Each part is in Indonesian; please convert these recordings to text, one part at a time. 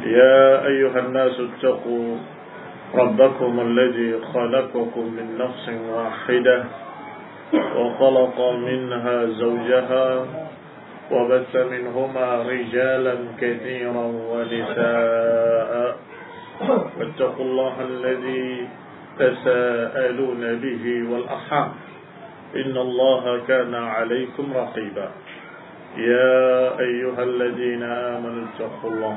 يا أيها الناس اتقوا ربكم الذي خلقكم من نفس واحدة وخلق منها زوجها وبث منهما رجالا كثيرا ونساء. واتقوا الله الذي تساءلون به والأرحام. إن الله كان عليكم رقيبا. يا أيها الذين آمنوا اتقوا الله.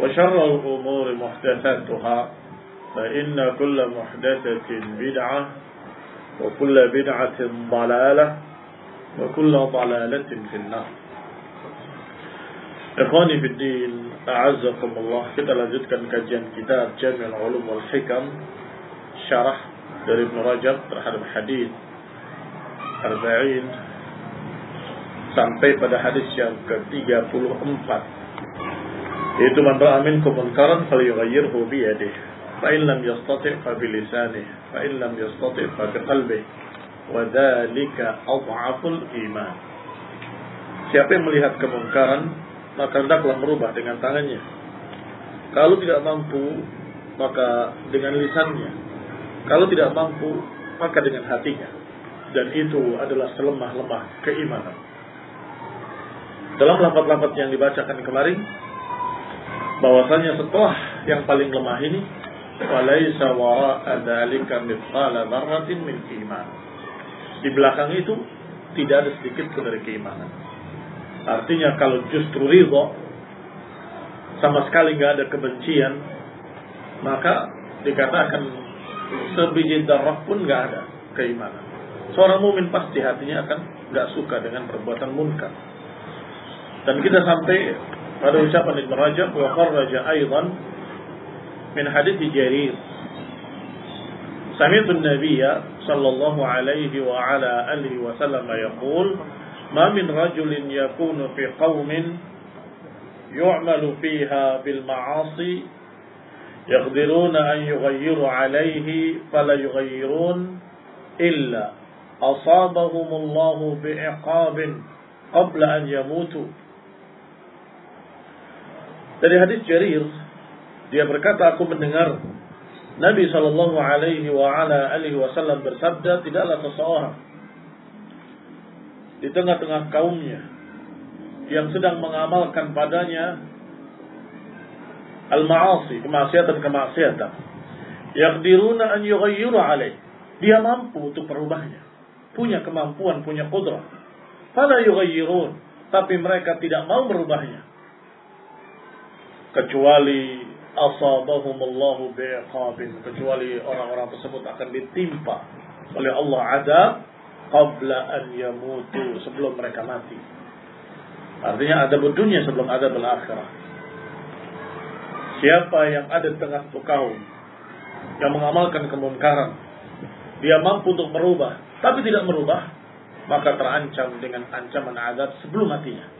وشر الأمور محدثاتها فإن كل محدثة بدعة وكل بدعة ضلالة وكل ضلالة في النار Ikhwani Fiddin, A'azzakumullah Kita lanjutkan kajian kitab Jami'ul Ulum wal Hikam Syarah dari Ibn Rajab terhadap hadis Arba'in Sampai pada hadis yang ke-34 Yaitu man ra'a minkum munkaran falyughayyirhu bi yadihi fa in lam yastati' fa bi lisanihi fa in lam yastati' fa bi qalbihi wa dzalika adhaful iman Siapa yang melihat kemungkaran maka hendaklah merubah dengan tangannya. Kalau tidak mampu, maka dengan lisannya. Kalau tidak mampu, maka dengan hatinya. Dan itu adalah selemah-lemah keimanan. Dalam lapat-lapat yang dibacakan kemarin, bahwasanya setelah yang paling lemah ini, walaysa wara'a dzalika mithqala dzarratin min iman. Di belakang itu tidak ada sedikit pun dari keimanan. Artinya kalau justru ridho sama sekali nggak ada kebencian, maka dikatakan sebiji darah pun nggak ada keimanan. Seorang mumin pasti hatinya akan nggak suka dengan perbuatan munkar. Dan kita sampai هذا وثاقا ابن رجب وخرج أيضا من حديث جرير. سمعت النبي صلى الله عليه وعلى آله وسلم يقول ما من رجل يكون في قوم يعمل فيها بالمعاصي يقدرون أن يغيروا عليه فلا يغيرون إلا أصابهم الله بعقاب قبل أن يموتوا. Dari hadis Jarir, dia berkata, aku mendengar Nabi Shallallahu Alaihi Wasallam bersabda, tidaklah seseorang di tengah-tengah kaumnya yang sedang mengamalkan padanya al-ma'asi, kemaksiatan-kemaksiatan. Yaqdiruna an yughayyiru alaih. Dia mampu untuk merubahnya. Punya kemampuan, punya kudrah. Fala yughayyirun. Tapi mereka tidak mau merubahnya. Kecuali asabahumullahu bi'iqabin. Kecuali orang-orang tersebut akan ditimpa oleh Allah azab qabla an yamutu sebelum mereka mati. Artinya ada dunia sebelum ada akhirah. Siapa yang ada di tengah kaum yang mengamalkan kemungkaran, dia mampu untuk merubah, tapi tidak merubah, maka terancam dengan ancaman azab sebelum matinya.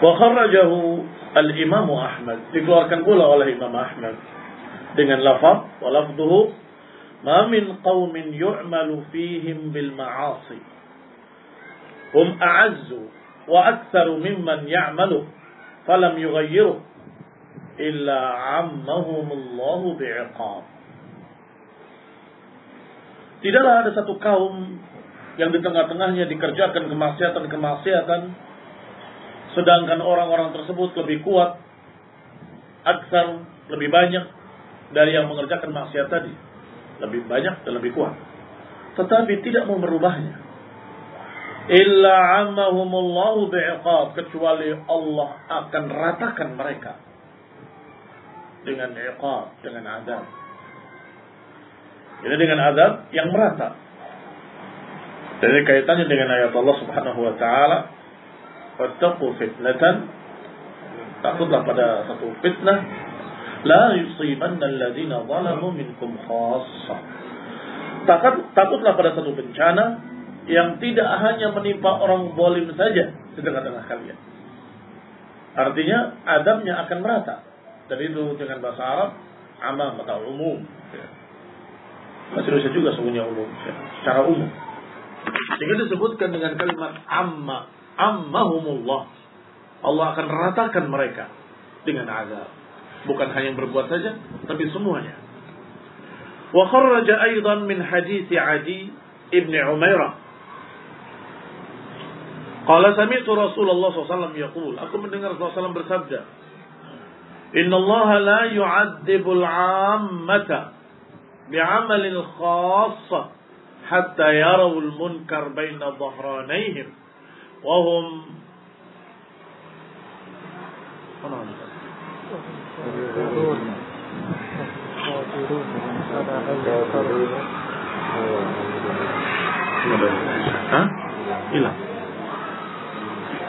Wa kharrajahu al-Imam Ahmad. Dikeluarkan pula oleh Imam Ahmad. Dengan lafaz wa lafzuhu ma min qaumin yu'malu fihim bil ma'asi. Hum a'azzu wa aktsaru mimman ya'malu falam yughayyiru illa 'ammahumullahu bi'iqab. Tidaklah ada satu kaum yang di tengah-tengahnya dikerjakan kemaksiatan-kemaksiatan sedangkan orang-orang tersebut lebih kuat aksar lebih banyak dari yang mengerjakan maksiat tadi. Lebih banyak dan lebih kuat. Tetapi tidak mau merubahnya. Illa ammahumullahu bi'iqab kecuali Allah akan ratakan mereka dengan iqab dengan azab. Ini dengan azab yang merata. Dari kaitannya dengan ayat Allah Subhanahu wa taala wattaqu fitnatan. Takutlah pada satu fitnah. La yusibanna alladziina zalamu minkum khassa. Takut takutlah pada satu bencana yang tidak hanya menimpa orang zalim saja di tengah-tengah kalian. Artinya adabnya akan merata. Dan itu dengan bahasa Arab amam atau umum. Bahasa Indonesia juga semuanya umum secara umum. Sehingga disebutkan dengan kalimat amma, ammahumullah. Allah akan ratakan mereka dengan azab. Bukan hanya yang berbuat saja, tapi semuanya. Wa kharraja aidan min hadis Adi ibn Umairah. Qala sami'tu Rasulullah SAW yaqul, aku mendengar Rasulullah SAW bersabda, "Inna Allah la yu'adzibul 'ammata bi'amalin khassah hatta yarawul munkar baina dhahranaihim." وهم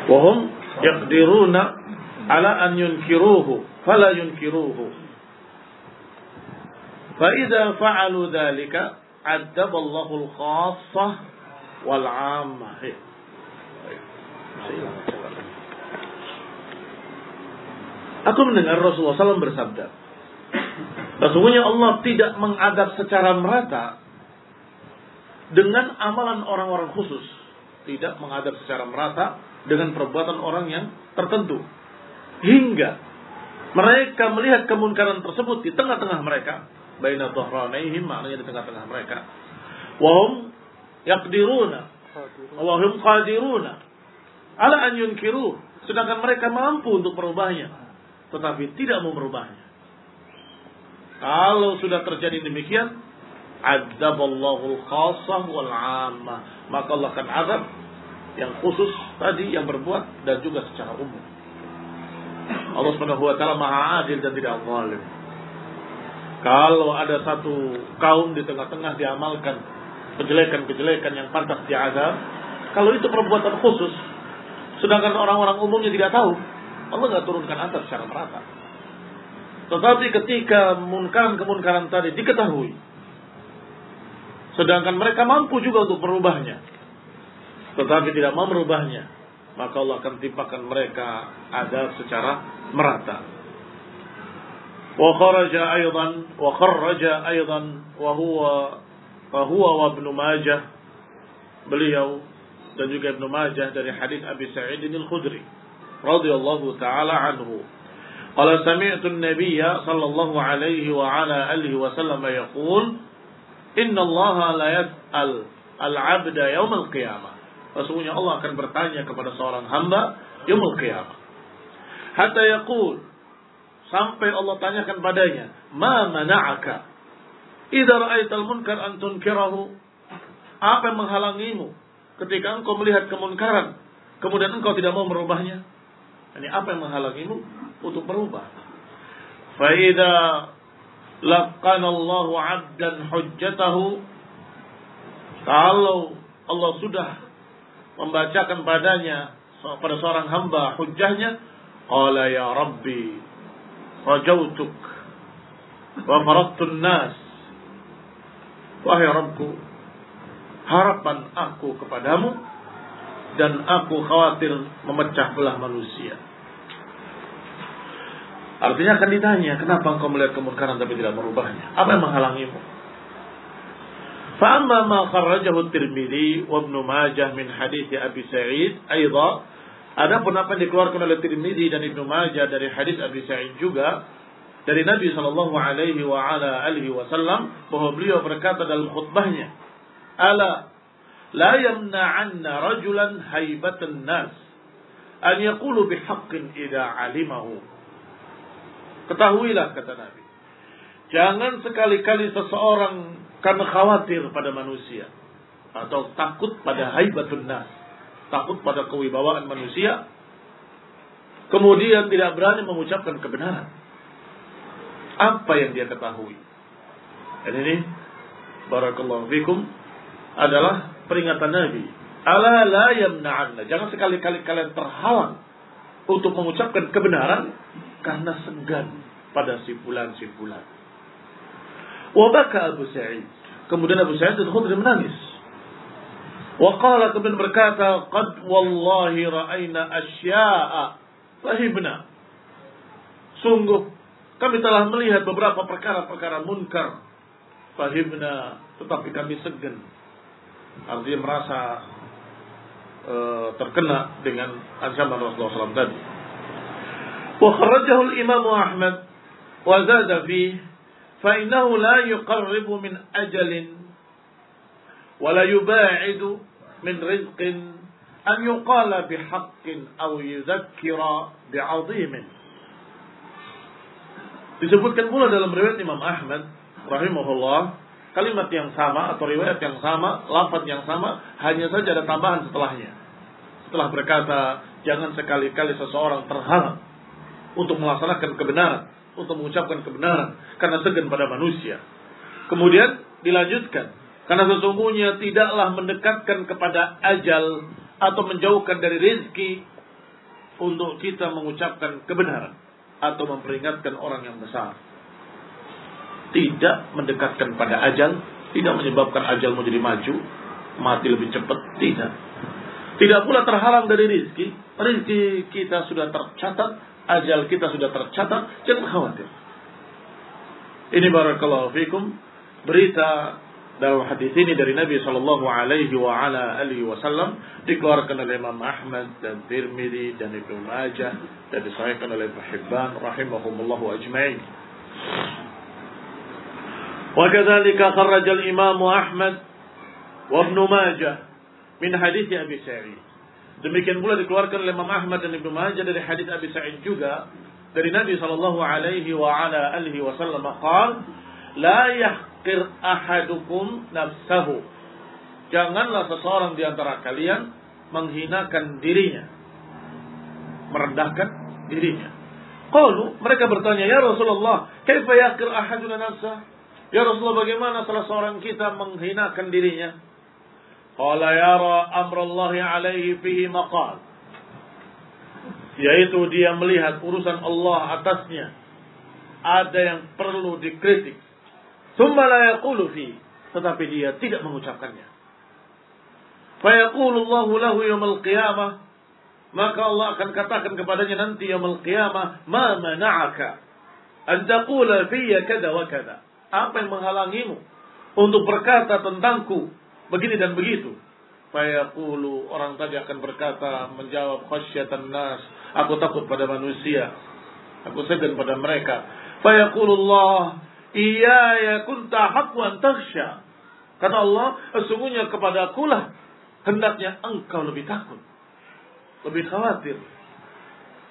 وهم يقدرون على أن ينكروه فلا ينكروه. فإذا فعلوا ذلك Adzaballahu al-khassah wal 'ammah. Aku mendengar Rasulullah SAW bersabda, Sesungguhnya Allah tidak mengadab secara merata dengan amalan orang-orang khusus. Tidak mengadab secara merata dengan perbuatan orang yang tertentu. Hingga mereka melihat kemunkaran tersebut di tengah-tengah mereka baina dhahranaihim maknanya di tengah-tengah mereka. Wahum yaqdiruna wahum qadiruna ala an yunkiru sedangkan mereka mampu untuk merubahnya tetapi tidak mau merubahnya. Kalau sudah terjadi demikian, adzaballahu al-khassah wal 'ammah. Maka Allah akan azab yang khusus tadi yang berbuat dan juga secara umum. Allah Subhanahu wa taala Maha Adil dan tidak zalim. Kalau ada satu kaum di tengah-tengah diamalkan kejelekan-kejelekan yang pantas diazab, kalau itu perbuatan khusus, Sedangkan orang-orang umumnya tidak tahu. Allah tidak turunkan azab secara merata. Tetapi ketika munkaran-kemunkaran tadi diketahui, sedangkan mereka mampu juga untuk merubahnya, tetapi tidak mau merubahnya, maka Allah akan timpakan mereka azab secara merata. Wa kharaja aydan, wa kharaja aydan, wa huwa wa huwa wa ibn Majah beliau dan juga Ibnu Majah dari hadis Abi Sa'id al-Khudri radhiyallahu taala anhu. Qala sami'tu an-nabiy sallallahu alaihi wa ala alihi wa sallam yaqul inna Allah la yas'al al-'abda yawm al-qiyamah. Sesungguhnya Allah akan bertanya kepada seorang hamba yaumul qiyamah hatta yaqul Sampai Allah tanyakan padanya, "Ma mana'aka? Idza ra'aital munkar an tunkirahu?" Apa yang menghalangimu ketika engkau melihat kemunkaran, kemudian engkau tidak mau merubahnya? Ini apa yang menghalangimu untuk berubah? Fa idza laqana Allahu 'abdan hujjatahu kalau Allah sudah membacakan padanya pada seorang hamba hujjahnya qala ya rabbi rajautuk wa faradtun nas wahai Rabbku harapan aku kepadamu dan aku khawatir memecah belah manusia. Artinya akan ditanya, kenapa engkau melihat kemungkaran tapi tidak merubahnya? Apa yang menghalangimu? Fa'amma ma kharrajahu tirmidhi wa Ibnu Majah min hadis Abi Sa'id Aida, ada pun apa yang dikeluarkan oleh Tirmidhi dan Ibnu Majah dari hadis Abi Sa'id juga dari Nabi sallallahu alaihi wasallam bahwa beliau berkata dalam khutbahnya "Ala la yamna'anna rajulan haibatan nas an yaqulu bihaqqin idza alimahu." Ketahuilah kata Nabi, jangan sekali-kali seseorang karena khawatir pada manusia atau takut pada haibatun nas, takut pada kewibawaan manusia, kemudian tidak berani mengucapkan kebenaran. Apa yang dia ketahui? Dan ini barakallahu fikum adalah peringatan Nabi. Ala la yamna'anna. Jangan sekali-kali kalian terhalang untuk mengucapkan kebenaran karena segan pada simpulan-simpulan. Wabaka Abu Sa'id. Kemudian Abu Sa'id al-Khudri menangis. Waqala kemudian berkata, Qad wallahi ra'ayna asya'a fahibna. Sungguh, kami telah melihat beberapa perkara-perkara munkar. Fahibna, tetapi kami segan Artinya merasa uh, terkena dengan ancaman Rasulullah SAW tadi. Wa kharajahu al-Imam Ahmad wa zada fihi فإنه لا يقرب من أجل ولا يباعد من رزق أن يقال بحق أو يذكر بعظيم Disebutkan pula dalam riwayat Imam Ahmad rahimahullah kalimat yang sama atau riwayat yang sama, lafaz yang sama, hanya saja ada tambahan setelahnya. Setelah berkata, jangan sekali-kali seseorang terhalang untuk melaksanakan kebenaran untuk mengucapkan kebenaran karena segan pada manusia. Kemudian dilanjutkan karena sesungguhnya tidaklah mendekatkan kepada ajal atau menjauhkan dari rezeki untuk kita mengucapkan kebenaran atau memperingatkan orang yang besar. Tidak mendekatkan pada ajal, tidak menyebabkan ajal menjadi maju, mati lebih cepat, tidak. Tidak pula terhalang dari rezeki. Rezeki kita sudah tercatat, ajal kita sudah tercatat, jangan khawatir. Ini barakallahu fikum berita dalam hadis ini dari Nabi Shallallahu Alaihi wa ala alihi Wasallam dikeluarkan oleh Imam Ahmad dan Tirmidzi dan Ibnu Majah dan disahihkan oleh Ibnu Hibban rahimahumullahu ajma'in. وكذلك خرج الإمام أحمد وابن ماجه من حديث أبي سعيد Demikian pula dikeluarkan oleh Imam Ahmad dan Ibnu Majah dari hadis Abi Sa'id juga dari Nabi sallallahu alaihi wa ala alihi wasallam qaal la yahqir ahadukum nafsahu janganlah seseorang di antara kalian menghinakan dirinya merendahkan dirinya qalu mereka bertanya ya Rasulullah kaifa yahqir ahaduna nafsah Ya Rasulullah bagaimana salah seorang kita menghinakan dirinya Qala yara amrallahi alaihi fihi maqal. Yaitu dia melihat urusan Allah atasnya. Ada yang perlu dikritik. Thumma la yaqulu fi. Tetapi dia tidak mengucapkannya. Fayaqulu Allahu lahu yawmal qiyamah. Maka Allah akan katakan kepadanya nanti yawmal qiyamah. Ma mana'aka. An taqula fiyya kada wa kada. Apa yang menghalangimu? Untuk berkata tentangku begini dan begitu. Fayaqulu orang tadi akan berkata menjawab khasyatan nas, aku takut pada manusia. Aku segan pada mereka. Fayaqulu Allah, iya ya kunta haqqu an takhsha. Kata Allah, sesungguhnya kepada akulah hendaknya engkau lebih takut. Lebih khawatir.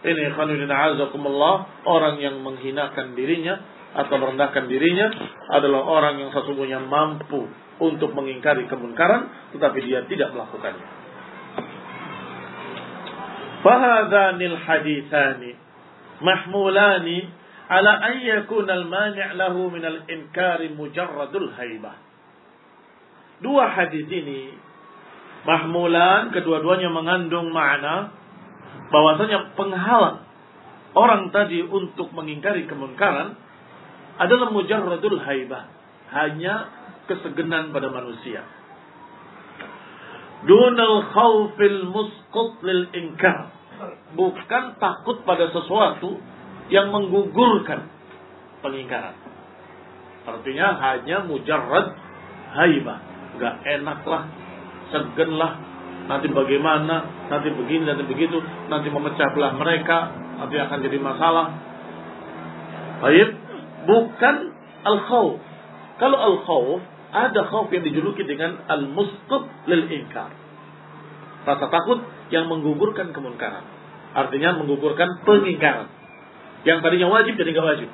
Ini khanudin azakumullah, orang yang menghinakan dirinya atau merendahkan dirinya adalah orang yang sesungguhnya mampu untuk mengingkari kemunkaran tetapi dia tidak melakukannya. Fahadhanil hadithani mahmulani ala an al-mani' lahu min al-inkari mujarradul haibah. Dua hadis ini mahmulan kedua-duanya mengandung makna bahwasanya penghalang orang tadi untuk mengingkari kemunkaran adalah mujarradul haibah, hanya kesegenan pada manusia. Dunal khawfil musqut lil inkar. Bukan takut pada sesuatu yang menggugurkan pengingkaran. Artinya hanya mujarrad haibah. Gak enak lah, segen lah, nanti bagaimana, nanti begini, nanti begitu, nanti memecah belah mereka, nanti akan jadi masalah. Baik, bukan al-khawf. Kalau al-khawf, ada khawf yang dijuluki dengan al-musqab lil inkar. Rasa takut yang menggugurkan kemunkaran. Artinya menggugurkan pengingkaran. Yang tadinya wajib jadi nggak wajib.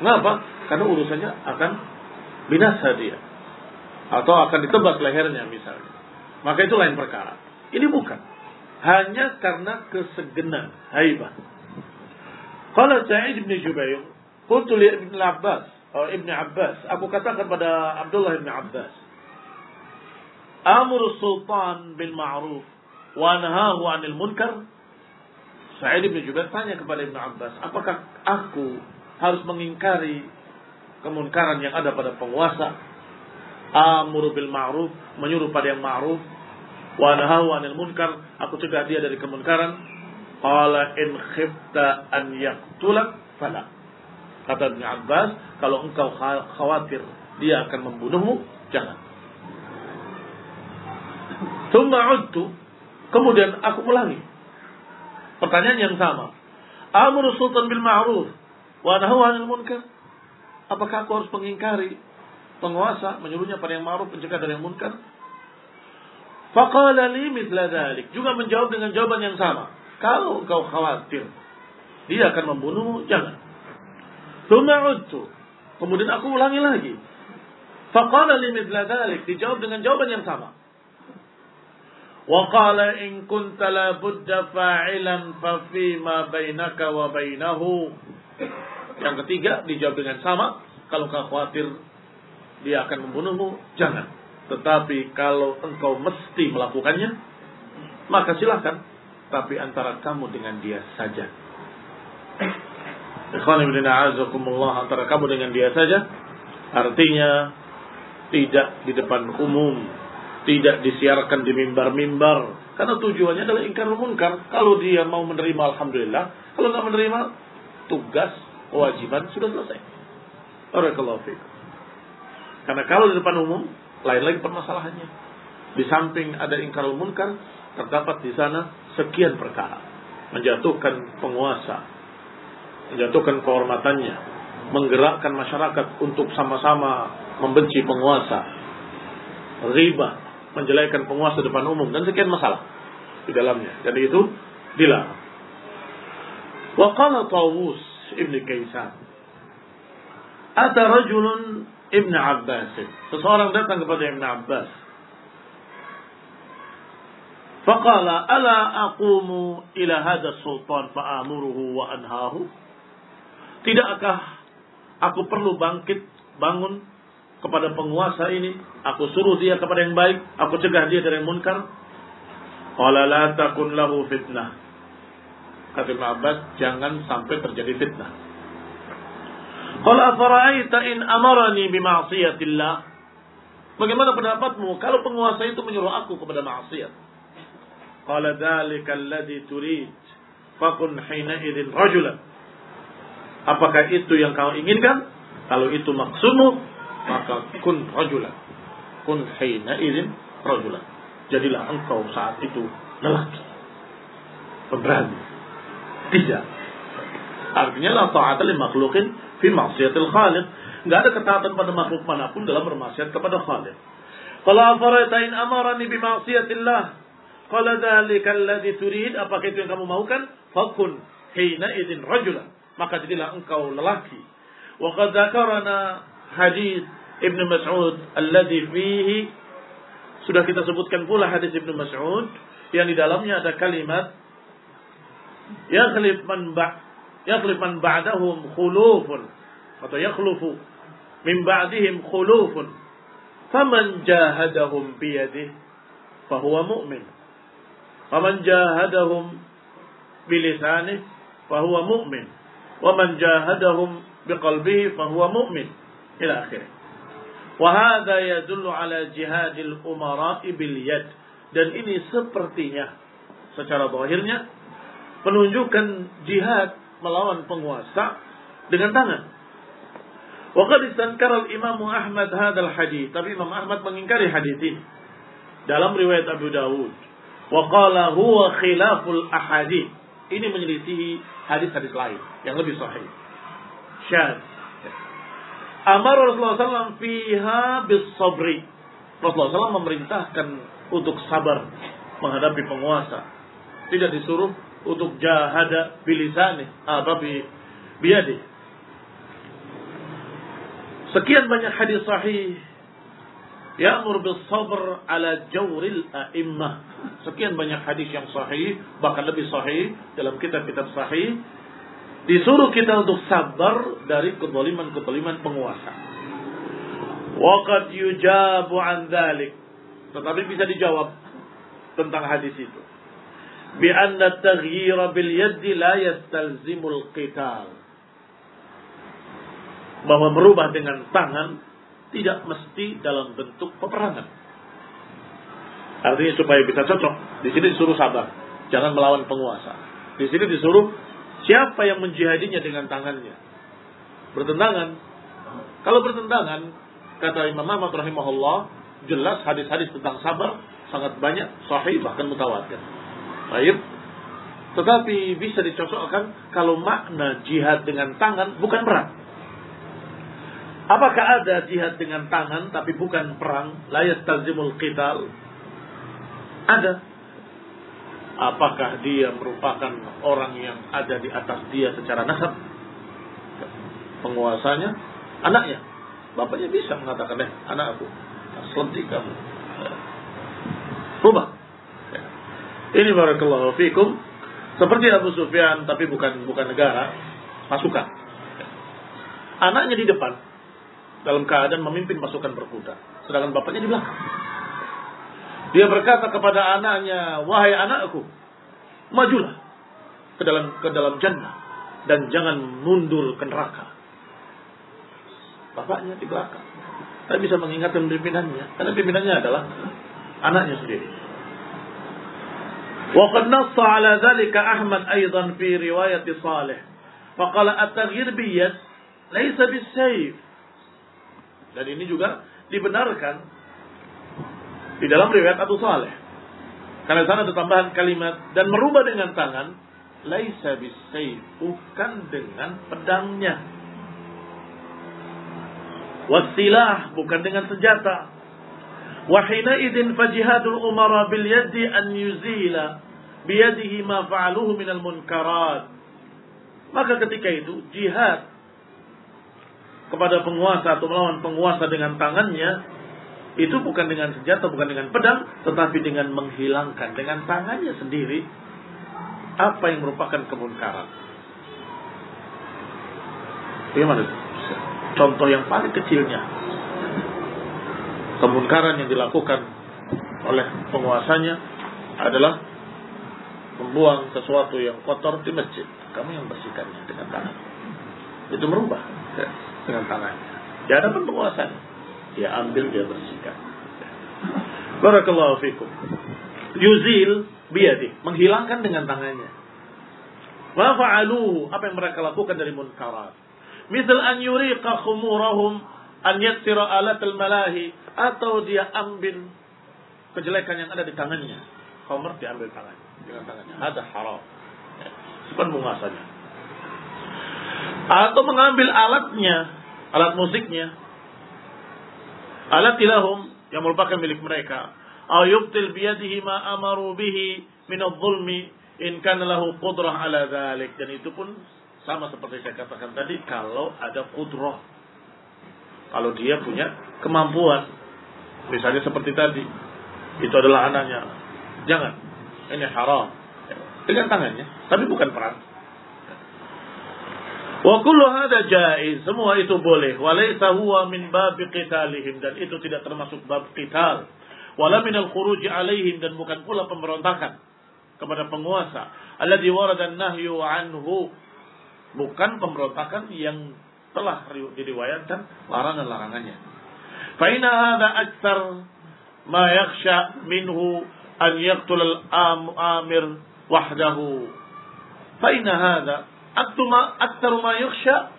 Kenapa? Karena urusannya akan binasa dia. Atau akan ditebas lehernya misalnya. Maka itu lain perkara. Ini bukan. Hanya karena kesegenan, haibah. Kalau Sa'id bin Jubair, Qultu li Ibn Abbas, oh Ibn Abbas, aku katakan pada Abdullah Ibn Abbas, Amur Sultan bil ma'ruf wa nahahu 'anil munkar. Sa'id bin Jubair tanya kepada Ibn Abbas, apakah aku harus mengingkari kemunkaran yang ada pada penguasa? Amur bil ma'ruf, menyuruh pada yang ma'ruf, wa nahahu 'anil munkar, aku cegah dia dari kemunkaran. Qala in khifta an yaqtulak fala. Kata Ibn Abbas, kalau engkau khawatir dia akan membunuhmu, jangan. Tuma'udtu, kemudian aku ulangi. Pertanyaan yang sama. Amru sultan bil ma'ruf wa nahu 'anil munkar. Apakah aku harus mengingkari penguasa, menyuruhnya pada yang ma'ruf, mencegah dari yang munkar? Faqala li mithla dhalik. Juga menjawab dengan jawaban yang sama. Kalau engkau khawatir dia akan membunuhmu, jangan. Tuma'udtu. Kemudian aku ulangi lagi. Faqala li mithla. Dijawab dengan jawaban yang sama. Wa qala in kunta la budda fa'ilan fa fi ma bainaka wa bainahu. Yang ketiga dijawab dengan sama. Kalau kau khawatir dia akan membunuhmu, jangan. Tetapi kalau engkau mesti melakukannya, maka silahkan. Tapi antara kamu dengan dia saja. Ikhwan ibn a'azakumullah antara kamu dengan dia saja. Artinya tidak di depan umum, tidak disiarkan di mimbar-mimbar. Karena tujuannya adalah ingkar munkar. Kalau dia mau menerima alhamdulillah, kalau nggak menerima tugas kewajiban sudah selesai. Barakallahu fiikum. Karena kalau di depan umum, lain lagi permasalahannya. Di samping ada ingkar munkar, terdapat di sana sekian perkara. Menjatuhkan penguasa, menjatuhkan kehormatannya, menggerakkan masyarakat untuk sama-sama membenci penguasa, riba, menjelekan penguasa depan umum dan sekian masalah di dalamnya. Dan itu dilarang. Wa qala Tawus Ibn Kaisan. Ata rajulun Ibn Abbas. Seseorang datang kepada Ibn Abbas. Faqala ala aqumu ila hadha sultan fa'amuruhu wa anhahu. Tidakkah aku perlu bangkit, bangun kepada penguasa ini? Aku suruh dia kepada yang baik, aku cegah dia dari yang munkar. Qala la takun lahu fitnah. Kata Ibn Abbas, jangan sampai terjadi fitnah. Qala afara'aita in amarani bima'siyatillah. Bagaimana pendapatmu kalau penguasa itu menyuruh aku kepada maksiat? Qala dzalika alladhi turid. Fakun hina idzin rajulan. Apakah itu yang kau inginkan? Kalau itu maksudmu, maka kun rajulan. Kun hina idzin rajulan. Jadilah engkau saat itu lelaki. Pemberani. Tidak. Artinya la ta'ata li makhluqin fi maksiatil khaliq. Enggak ada ketaatan pada makhluk mana pun dalam bermaksiat kepada khaliq. Qala afaraita in amarani bi maksiatillah. Qala dzalika alladhi turid. Apakah itu yang kamu maukan? Fakun hina idzin rajulan. Maka jadilah engkau lelaki. Wa qad dzakarana hadis Ibnu Mas'ud alladhi fihi. Sudah kita sebutkan pula hadis Ibnu Mas'ud. Yang di dalamnya ada kalimat yakhlif man ba' yakhlif man ba'dahum khulufun. Atau yakhlufu min ba'dihim khulufun. Faman jahadahum biyadihi fahuwa mu'min. Faman jahadahum bilisanih fahuwa mu'min jahadahum biqalbihi fahuwa mu'min ila akhirnya Wahada yadullu ala jihadil umara'i bil yad. Dan ini sepertinya secara zahirnya menunjukkan jihad melawan penguasa dengan tangan. Waqad istankara al-Imam Ahmad hadzal hadis, tapi Imam Ahmad mengingkari hadis ini dalam riwayat Abu Dawud. Wa qala huwa khilaful ahadith. Ini menyelisihi hadis-hadis lain yang lebih sahih. Syad. Amar Rasulullah SAW fiha bis sabri. Rasulullah SAW memerintahkan untuk sabar menghadapi penguasa. Tidak disuruh untuk jahada bilisani, apa bi biadi. Sekian banyak hadis sahih Ya'mur bis sabr ala jawril a'immah. Sekian banyak hadis yang sahih, bahkan lebih sahih dalam kitab-kitab sahih. Disuruh kita untuk sabar dari kezaliman-kezaliman penguasa. Waqad yujabu an dhalik. Tetapi bisa dijawab tentang hadis itu. Bi anna taghyira bil yaddi la yastalzimul qital. Bahwa merubah dengan tangan tidak mesti dalam bentuk peperangan. Artinya supaya bisa cocok, di sini disuruh sabar, jangan melawan penguasa. Di sini disuruh siapa yang menjihadinya dengan tangannya. Bertentangan. Kalau bertentangan, kata Imam Ahmad rahimahullah, jelas hadis-hadis tentang sabar sangat banyak, sahih bahkan mutawatir. Baik. Tetapi bisa dicocokkan kalau makna jihad dengan tangan bukan perang. Apakah ada jihad dengan tangan tapi bukan perang? Layat tazimul qital. Ada. Apakah dia merupakan orang yang ada di atas dia secara nasab? Penguasanya, anaknya. Bapaknya bisa mengatakan, eh anakku, selentik kamu. Rubah. Ini barakallahu fikum. Seperti Abu Sufyan, tapi bukan bukan negara, pasukan. Anaknya di depan, dalam keadaan memimpin pasukan berkuda. Sedangkan bapaknya di belakang. Dia berkata kepada anaknya, wahai anakku, majulah ke dalam ke dalam jannah dan jangan mundur ke neraka. Bapaknya di belakang. Tapi bisa mengingatkan pimpinannya, karena pimpinannya adalah anaknya sendiri. وقد نص على ذلك أحمد أيضا في رواية صالح فقال التغيير بيد ليس بالسيف dan ini juga dibenarkan di dalam riwayat Abu Saleh. Karena sana ada tambahan kalimat dan merubah dengan tangan laisa bisayf bukan dengan pedangnya. Wasilah bukan dengan senjata. Wahina idin fajihadul umara bil yadi an yuzila biyadihi ma fa'aluhu minal munkarat. Maka ketika itu jihad kepada penguasa atau melawan penguasa dengan tangannya itu bukan dengan senjata, bukan dengan pedang, tetapi dengan menghilangkan dengan tangannya sendiri apa yang merupakan kemunkaran. Bagaimana? Contoh yang paling kecilnya kemunkaran yang dilakukan oleh penguasanya adalah membuang sesuatu yang kotor di masjid. Kamu yang bersihkannya dengan tangan. Itu merubah dengan tangannya. Di hadapan penguasanya. Dia ambil, dia bersihkan. Barakallahu fikum. Yuzil biadi. Menghilangkan dengan tangannya. Wa fa'aluhu. Apa yang mereka lakukan dari munkarat. Misal an yuriqa khumurahum. An yaksira alat al-malahi. Atau dia ambil kejelekan yang ada di tangannya. Khamr diambil tangan. Dengan tangannya. Ada haram. Bukan penguasanya. Atau mengambil alatnya alat musiknya. Alat tilahum yang merupakan milik mereka. Au yubtil biyadihi ma amaru bihi min zulmi in kana lahu qudrah ala dhalik. Dan itu pun sama seperti saya katakan tadi kalau ada qudrah. Kalau dia punya kemampuan. Misalnya seperti tadi. Itu adalah anaknya. Jangan. Ini haram. Dengan tangannya. Tapi bukan perang. Wa kullu hada jaiz, semua itu boleh. Walaysa huwa min bab qitalihim dan itu tidak termasuk bab qital. Wala min al-khuruj alaihim dan bukan pula pemberontakan kepada penguasa. Alladhi warada nahyu anhu bukan pemberontakan yang telah diriwayatkan larangan-larangannya. Fa inna hadha aktsar ma yakhsha minhu an yaqtul al-amir wahdahu. Fa inna hadha Aktuma aktaru ma yukhsha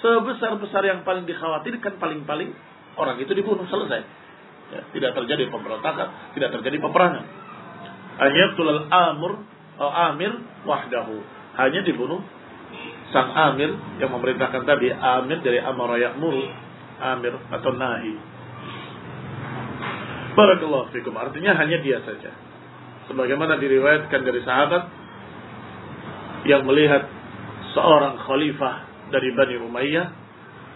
sebesar-besar yang paling dikhawatirkan paling-paling orang itu dibunuh selesai. Ya, tidak terjadi pemberontakan, tidak terjadi peperangan. Ayatul amur atau amir wahdahu. Hanya dibunuh sang amir yang memerintahkan tadi amir dari amara amir atau nahi. Barakallahu fikum. Artinya hanya dia saja. Sebagaimana diriwayatkan dari sahabat yang melihat seorang khalifah dari Bani Umayyah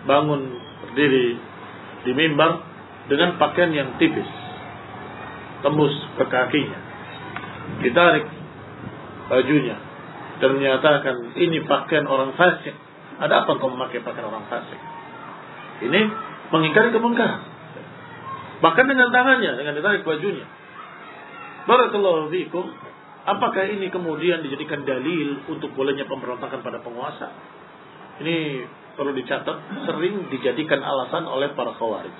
bangun berdiri di mimbar dengan pakaian yang tipis tembus ke kakinya. Ditarik bajunya dan menyatakan ini pakaian orang fasik. Ada apa kau memakai pakaian orang fasik? Ini mengingkari kemungkaran. Bahkan dengan tangannya dengan ditarik bajunya. Barakallahu fikum apakah ini kemudian dijadikan dalil untuk bolehnya pemberontakan pada penguasa ini perlu dicatat sering dijadikan alasan oleh para khawarij.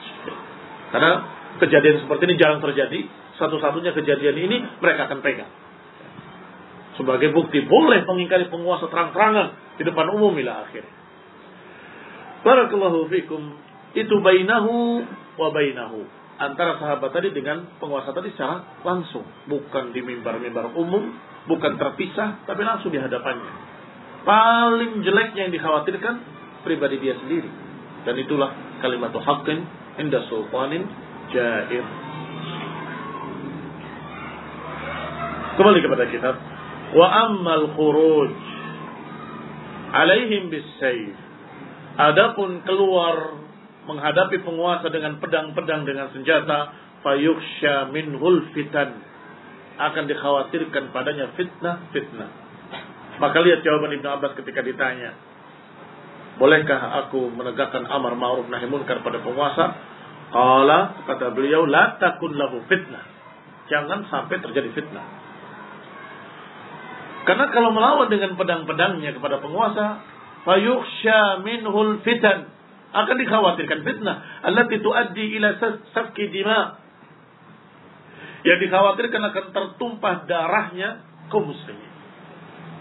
Karena kejadian seperti ini jarang terjadi. Satu-satunya kejadian ini mereka akan pegang. Sebagai bukti boleh mengingkari penguasa terang-terangan di depan umum ila akhir. Barakallahu fikum. Itu bainahu wa bainahu. Antara sahabat tadi dengan penguasa tadi secara langsung. Bukan di mimbar-mimbar umum. Bukan terpisah. Tapi langsung di hadapannya paling jeleknya yang dikhawatirkan pribadi dia sendiri. Dan itulah kalimat haqqin inda sultanin jair. Kembali kepada kitab. Wa ammal khuruj alaihim bisayf. Adapun keluar menghadapi penguasa dengan pedang-pedang dengan senjata, fayuksha minhul fitan. Akan dikhawatirkan padanya fitnah-fitnah. Maka lihat jawaban Ibnu Abbas ketika ditanya, bolehkah aku menegakkan amar ma'ruf nahi munkar pada penguasa? Qala kata beliau la takun lahu fitnah. Jangan sampai terjadi fitnah. Karena kalau melawan dengan pedang-pedangnya kepada penguasa, fayukhsha minhul fitan akan dikhawatirkan fitnah allati tuaddi ila safki dima yang dikhawatirkan akan tertumpah darahnya kaum muslimin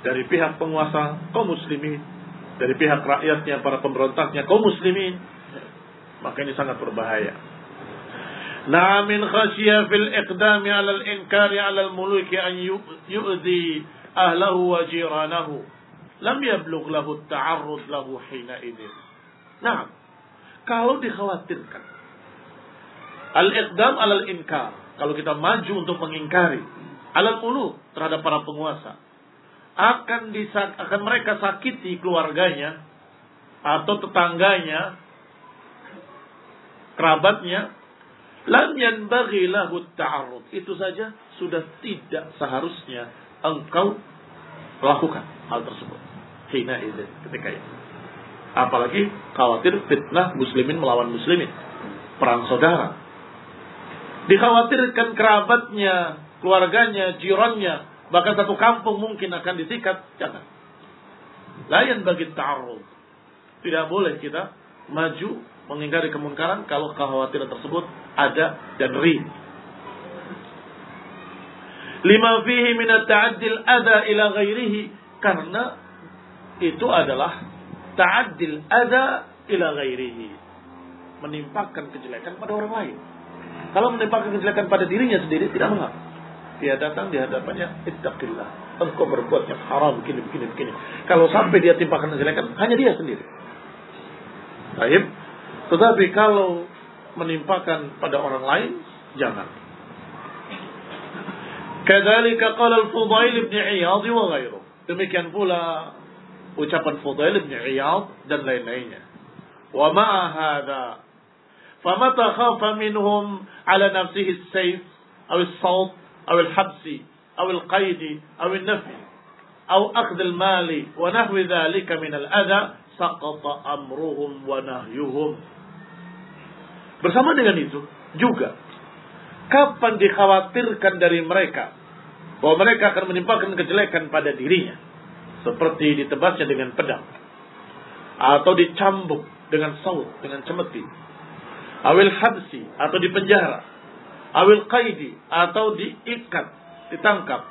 dari pihak penguasa kaum muslimin, dari pihak rakyatnya, para pemberontaknya kaum muslimin, maka ini sangat berbahaya. Nah min khasya fil iqdami ala al-inkari ala al-muluki an yu'zi ahlahu wa jiranahu. Lam yablugh lahu ta'arrud lahu hina idin. Nah, kalau dikhawatirkan al-iqdam ala al-inkar, kalau kita maju untuk mengingkari alal ulu terhadap para penguasa, akan disak akan mereka sakiti keluarganya atau tetangganya kerabatnya lam yanbaghi lahu ta'arrud. Itu saja sudah tidak seharusnya engkau lakukan hal tersebut. Hina ketika itu apalagi khawatir fitnah muslimin melawan muslimin perang saudara dikhawatirkan kerabatnya keluarganya jirannya bahkan satu kampung mungkin akan disikat, jangan. Lain bagi ta'arud. Tidak boleh kita maju mengingkari kemungkaran kalau kekhawatiran tersebut ada dan ri. Lima fihi min ta'addil ada ila ghairihi karena itu adalah ta'addil ada ila ghairihi. Menimpakan kejelekan pada orang lain. Kalau menimpakan kejelekan pada dirinya sendiri tidak mengapa. Dia datang di hadapannya, ittaqillah. Engkau berbuat yang haram begini, begini, begini. Kalau sampai dia timpakan kejelekan, hanya dia sendiri. Baik. Tetapi kalau menimpakan pada orang lain, jangan. Kadzalika qala al-Fudail ibn Iyad wa ghairuh. Demikian pula ucapan Fudail bin Iyad dan lain-lainnya. Wa ma'a hadha famata khafa minhum ala nafsihi as-sayf aw as-sawt aw al-habsi aw al-qayd aw an-nafy aw akhd al-mali wa nahwi dhalika min al-adha saqata amruhum wa nahyuhum. Bersama dengan itu juga kapan dikhawatirkan dari mereka bahwa mereka akan menimpakan kejelekan pada dirinya seperti ditebasnya dengan pedang atau dicambuk dengan saut dengan cemeti awil habsi atau dipenjara awil qaidi atau diikat, ditangkap,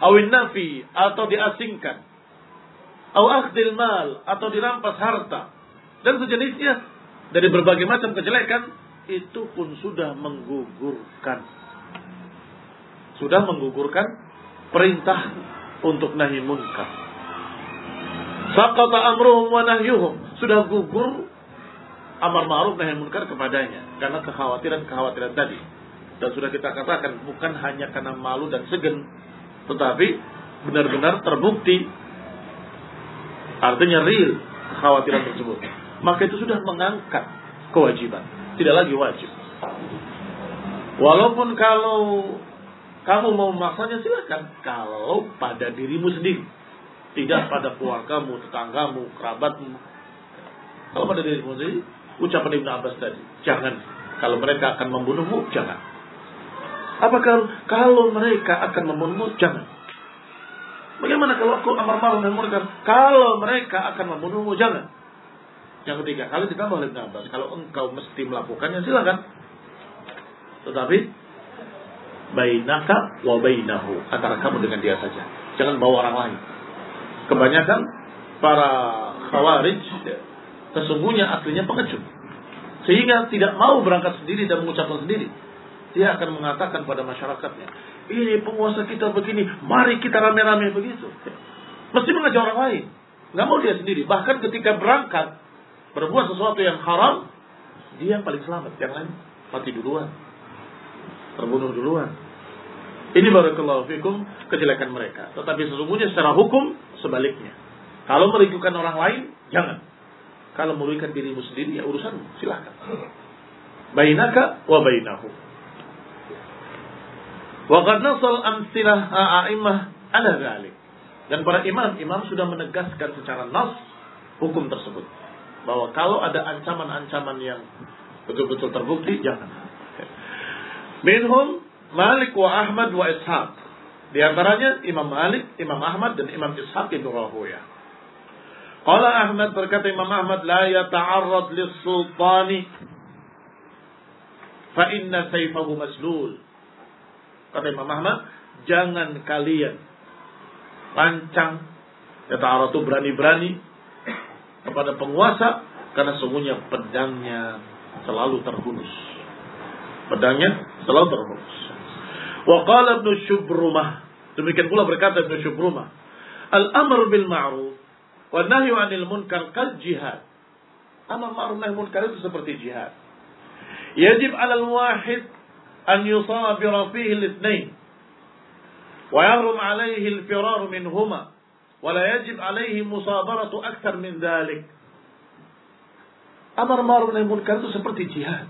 awil nafi atau diasingkan, Au akhdil mal atau dirampas harta dan sejenisnya dari berbagai macam kejelekan itu pun sudah menggugurkan sudah menggugurkan perintah untuk nahi munkar. Saqata amruhum wa nahyuhum. Sudah gugur amar ma'ruf nahi munkar kepadanya karena kekhawatiran-kekhawatiran tadi. Dan sudah kita katakan bukan hanya karena malu dan segen, tetapi benar-benar terbukti artinya real kekhawatiran tersebut. Maka itu sudah mengangkat kewajiban, tidak lagi wajib. Walaupun kalau kamu mau memaksanya silakan. Kalau pada dirimu sendiri. Tidak pada keluargamu, tetanggamu, kerabatmu. Kalau pada dirimu sendiri, ucapan Ibn Abbas tadi. Jangan. Kalau mereka akan membunuhmu, jangan. Apakah kalau mereka akan membunuhmu, jangan. Bagaimana kalau aku amar ma'ruf dan munkar? Kalau mereka akan membunuhmu, jangan. Yang ketiga, kalau ditambah oleh Ibn Abbas, kalau engkau mesti melakukannya, silakan. Tetapi bainaka wa bainahu antara kamu dengan dia saja jangan bawa orang lain kebanyakan para khawarij sesungguhnya aslinya pengecut. Sehingga tidak mau berangkat sendiri dan mengucapkan sendiri. Dia akan mengatakan pada masyarakatnya ini penguasa kita begini mari kita rame-rame begitu. Mesti mengajak orang lain. Nggak mau dia sendiri. Bahkan ketika berangkat berbuat sesuatu yang haram dia yang paling selamat. Yang lain mati duluan. Terbunuh duluan. Ini barakallahu fikum kejelekan mereka. Tetapi sesungguhnya secara hukum sebaliknya. Kalau merugikan orang lain, jangan. Kalau merugikan dirimu sendiri, ya urusanmu. Silahkan. Bainaka wa bainahu. Wa qad nasal amsilah a'imah ala dhalik. Dan para imam, imam sudah menegaskan secara nas hukum tersebut. Bahwa kalau ada ancaman-ancaman yang betul-betul terbukti, jangan. Minhum Malik wa Ahmad wa Ishaq. Di antaranya Imam Malik, Imam Ahmad dan Imam Ishaq ibn Rahuya. Qala Ahmad berkata Imam Ahmad la yata'arrad lis-sultani fa inna sayfahu maslul. Kata Imam Ahmad, jangan kalian pancang yata'arrad berani-berani kepada penguasa karena sungguhnya pedangnya selalu terhunus. Pedangnya selalu terhunus. وقال ابن الشبرمة demikian pula berkata Ibn الشبرمة الأمر بالمعروف والنهي عن المنكر قد جهاد أمر معروف نهي المنكر itu seperti jihad. يجب على الواحد أن يصابر فيه الاثنين ويحرم عليه الفرار منهما ولا يجب عليه مصابرة أكثر من ذلك أمر معروف نهي المنكر itu seperti jihad.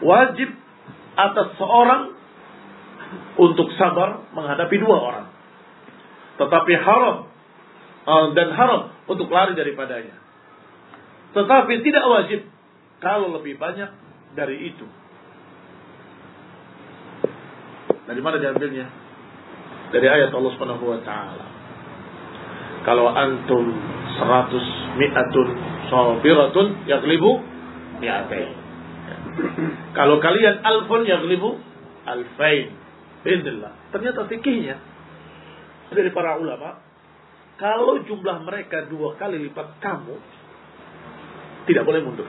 Wajib atas seorang untuk sabar menghadapi dua orang. Tetapi haram uh, dan haram untuk lari daripadanya. Tetapi tidak wajib kalau lebih banyak dari itu. Dari mana diambilnya? Dari ayat Allah Subhanahu wa taala. Kalau antum seratus mi'atun sabiratun yaglibu mi'atain. Kalau kalian alfun yaglibu alfain. Bismillah. Ternyata fikihnya dari para ulama, kalau jumlah mereka dua kali lipat kamu, tidak boleh mundur.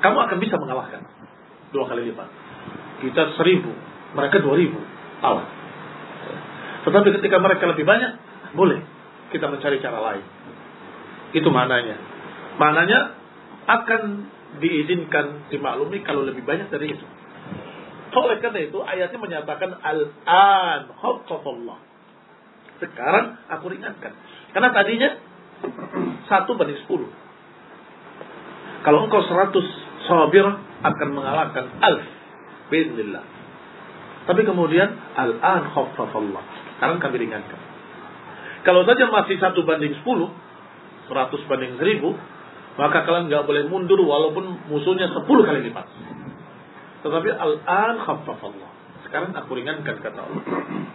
Kamu akan bisa mengalahkan dua kali lipat. Kita seribu, mereka dua ribu. Awas. Tetapi ketika mereka lebih banyak, boleh kita mencari cara lain. Itu mananya. Mananya akan diizinkan dimaklumi kalau lebih banyak dari itu. Oleh karena itu ayatnya menyatakan al-an khaffafallah. Sekarang aku ringankan. Karena tadinya satu banding sepuluh. Kalau engkau seratus sabir akan mengalahkan alf. Bismillah. Tapi kemudian al-an khaffafallah. Sekarang kami ringankan. Kalau saja masih satu banding sepuluh, seratus banding seribu, maka kalian nggak boleh mundur walaupun musuhnya sepuluh kali lipat. Tetapi al-an khaffafallah. Sekarang aku ringankan kata Allah.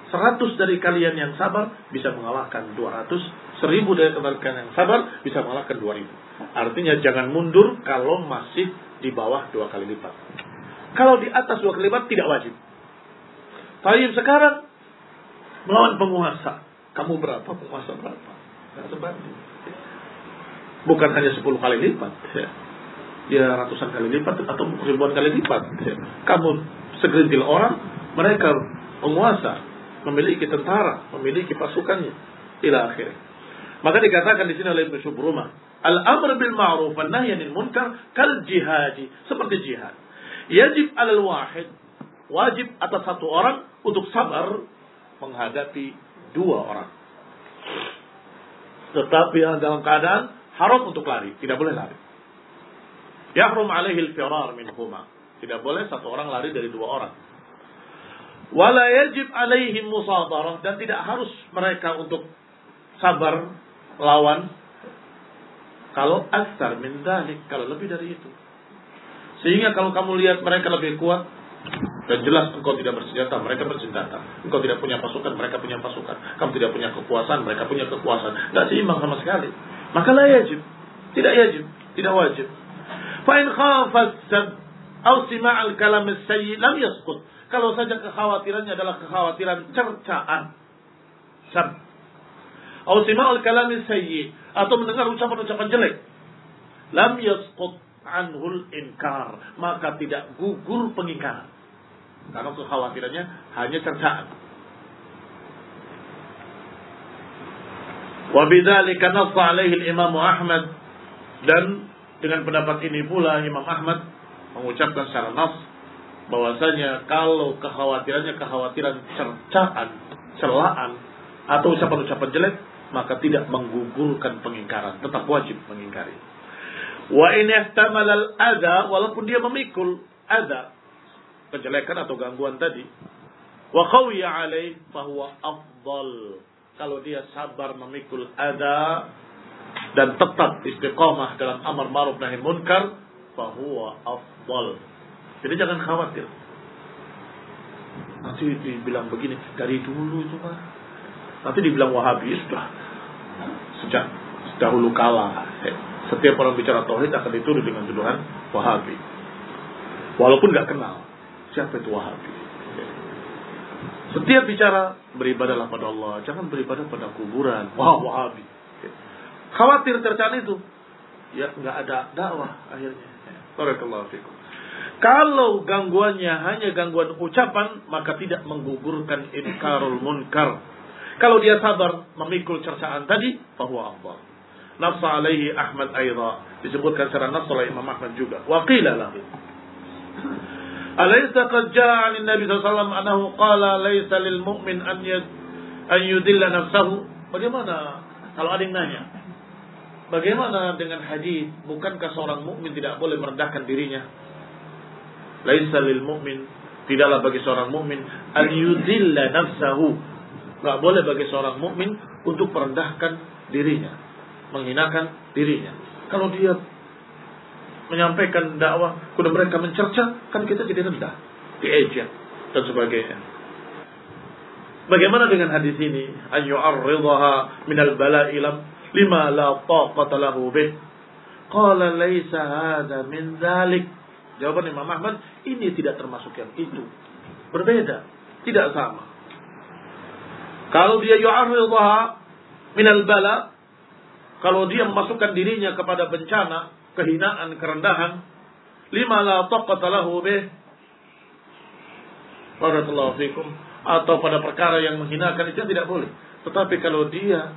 Seratus dari kalian yang sabar bisa mengalahkan dua ratus. Seribu dari kalian yang sabar bisa mengalahkan dua ribu. Artinya jangan mundur kalau masih di bawah dua kali lipat. Kalau di atas dua kali lipat tidak wajib. Tapi sekarang melawan penguasa. Kamu berapa, penguasa berapa. Nggak sebanding. Bukan hanya 10 kali lipat. Ya. ya ratusan kali lipat atau ribuan kali lipat. Ya. Kamu segerintil orang, mereka penguasa, memiliki tentara, memiliki pasukannya. Ila akhir. Maka dikatakan di sini oleh Ibnu Syubruma, al-amr bil ma'ruf wan nahy anil munkar kal jihadi, seperti jihad. Yajib alal wahid, wajib atas satu orang untuk sabar menghadapi dua orang. Tetapi dalam keadaan haram untuk lari, tidak boleh lari. Yahrum alaihi al-firar minhuma. Tidak boleh satu orang lari dari dua orang. Wala yajib alaihim musadarah dan tidak harus mereka untuk sabar lawan kalau asar min dalik, kalau lebih dari itu. Sehingga kalau kamu lihat mereka lebih kuat, dan jelas engkau tidak bersenjata, mereka bersenjata. Engkau tidak punya pasukan, mereka punya pasukan. Kamu tidak punya kekuasaan, mereka punya kekuasaan. Tidak seimbang sama sekali. Maka lah yajib. Tidak yajib. Tidak wajib. Fa'in khafat sad au sima'al kalam sayyi lam yaskut. Kalau saja kekhawatirannya adalah kekhawatiran cercaan. Sad. Au sima'al kalam sayyi. Atau mendengar ucapan-ucapan jelek. Lam yaskut anhul inkar. Maka tidak gugur pengingkaran. Karena kekhawatirannya hanya cercaan. Wabidzalika nassa alaihi Imam Ahmad dan dengan pendapat ini pula Imam Ahmad mengucapkan secara nas bahwasanya kalau kekhawatirannya kekhawatiran cercaan, celaan atau ucapan-ucapan jelek maka tidak menggugurkan pengingkaran, tetap wajib mengingkari. Wa in ihtamal al-adha walaupun dia memikul ada kejelekan atau gangguan tadi. Wa khawiya alaih fahuwa afdal. Kalau dia sabar memikul ada dan tetap istiqamah dalam amar ma'ruf nahi munkar, fahuwa afdal. Jadi jangan khawatir. Nanti dibilang begini, dari dulu itu mah. Nanti dibilang wahabi, sudah. Sejak dahulu kala. Setiap orang bicara tauhid akan dituduh dengan tuduhan wahabi. Walaupun nggak kenal. Siapa itu Wahabi? Setiap bicara beribadahlah pada Allah, jangan beribadah pada kuburan. Wah, Wahabi. Khawatir tercana itu. Ya nggak ada dakwah akhirnya. Barakallahu. Kalau gangguannya hanya gangguan ucapan, maka tidak menggugurkan inkarul munkar. Kalau dia sabar memikul cercaan tadi, bahwa Allah. Nafsa alaihi Ahmad Aida. Disebutkan secara nafsa oleh Imam Ahmad juga. Waqila lahu. Alaysa qad jaa 'an Nabi sallallahu alaihi annahu qala laysa lil mu'min an yad an yudilla nafsahu. Bagaimana kalau ada yang nanya? Bagaimana dengan hadis? Bukankah seorang mukmin tidak boleh merendahkan dirinya? Laisa lil mu'min tidaklah bagi seorang mukmin an yudilla nafsahu. Enggak boleh bagi seorang mukmin untuk merendahkan dirinya, menghinakan dirinya. Kalau dia menyampaikan dakwah, kuda mereka mencerca, kan kita jadi rendah, diejek dan sebagainya. Bagaimana dengan hadis ini? An yu'arridaha min al-bala'i lima la taqata lahu bih. Qala laisa hadha min dhalik. Jawaban Imam Ahmad, ini tidak termasuk yang itu. Berbeda, tidak sama. Kalau dia yu'arridaha min al-bala, kalau dia memasukkan dirinya kepada bencana, kehinaan, kerendahan, lima la taqata lahu bih. Barakallahu fikum. Atau pada perkara yang menghinakan itu tidak boleh. Tetapi kalau dia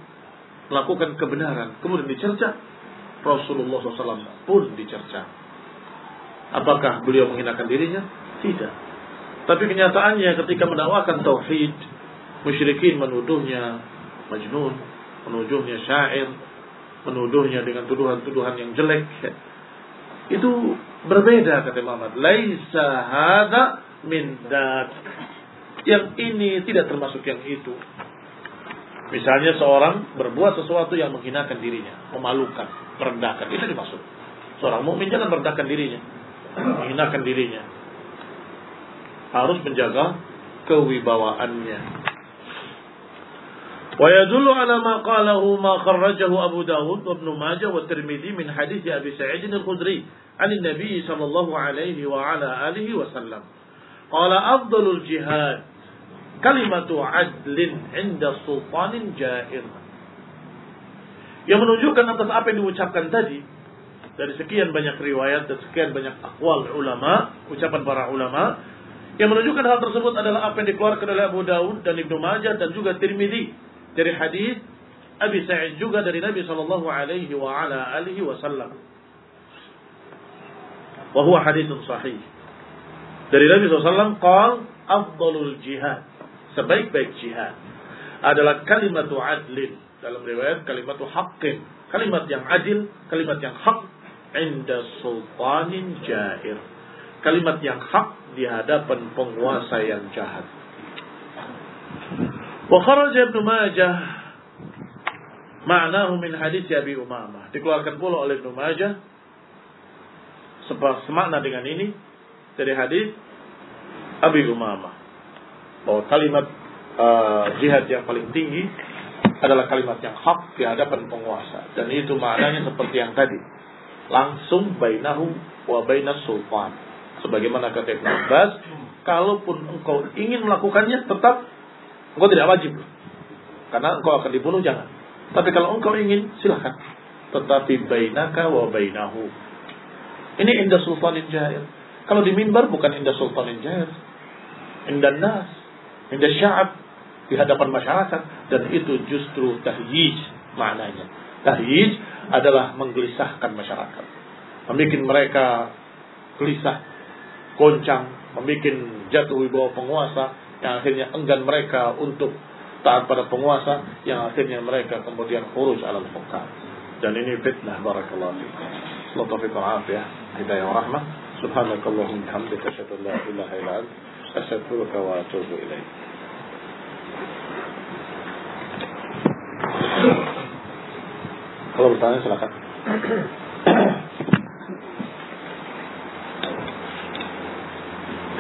melakukan kebenaran, kemudian dicerca, Rasulullah SAW pun dicerca. Apakah beliau menghinakan dirinya? Tidak. Tapi kenyataannya ketika mendakwakan tauhid, musyrikin menuduhnya majnun, menuduhnya syair, menuduhnya dengan tuduhan-tuduhan yang jelek. Itu berbeda kata Muhammad. Laisa hada min dat. Yang ini tidak termasuk yang itu. Misalnya seorang berbuat sesuatu yang menghinakan dirinya, memalukan, merendahkan, itu dimaksud. Seorang mukmin jangan merendahkan dirinya, menghinakan dirinya. Harus menjaga kewibawaannya. ويدل على ما قاله ما خرجه أبو داود وابن ماجه والترمذي من حديث أبي سعيد الخدري عن النبي صلى الله عليه وعلى آله وسلم قال أفضل الجهاد kalimatu adlin inda sultanin jair. Yang menunjukkan atas apa yang diucapkan tadi dari sekian banyak riwayat dan sekian banyak akwal ulama, ucapan para ulama, yang menunjukkan hal tersebut adalah apa yang dikeluarkan oleh Abu Daud dan Ibnu Majah dan juga Tirmidzi dari hadis Abi Sa'id juga dari Nabi sallallahu alaihi wa ala alihi wasallam. Wa huwa haditsun sahih. Dari Nabi SAW qal afdalul jihad. Sebaik-baik jihad adalah kalimat adlin. Dalam riwayat kalimat haqqin. Kalimat yang adil, kalimat yang hak inda sultanin jair. Kalimat yang hak di hadapan penguasa yang jahat. Kharaja Ibnu Majah ma'nahu min hadis Abi Umamah. Dikeluarkan pula oleh Ibnu Majah semakna dengan ini dari hadis Abi Umamah. Bahwa kalimat uh, jihad yang paling tinggi adalah kalimat yang hak di hadapan penguasa. Dan itu maknanya seperti yang tadi. Langsung bainahu wa bainas sultan. Sebagaimana kata Ibn Abbas kalaupun engkau ingin melakukannya tetap engkau tidak wajib karena engkau akan dibunuh jangan tapi kalau engkau ingin silahkan tetapi bainaka wa bainahu ini indah sultanin jair. Kalau di mimbar bukan indah sultanin jair. Indah nas. Indah sya'ab. Di hadapan masyarakat. Dan itu justru tahyij maknanya. Tahyij adalah menggelisahkan masyarakat. Membikin mereka gelisah, goncang, membuat jatuh wibawa penguasa yang akhirnya enggan mereka untuk taat pada penguasa yang akhirnya mereka kemudian urus alam hukam. Dan ini fitnah barakallahu fikum. Semoga taufiq ya. hidayah rahmah. Subhanakallahumma bihamdika asyhadu an la ilaha illa anta astaghfiruka wa atubu. Kalau bertanya silakan.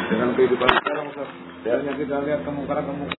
Dengan kehidupan sekarang, Ustaz. Ya. Hanya kita lihat kemungkaran-kemungkaran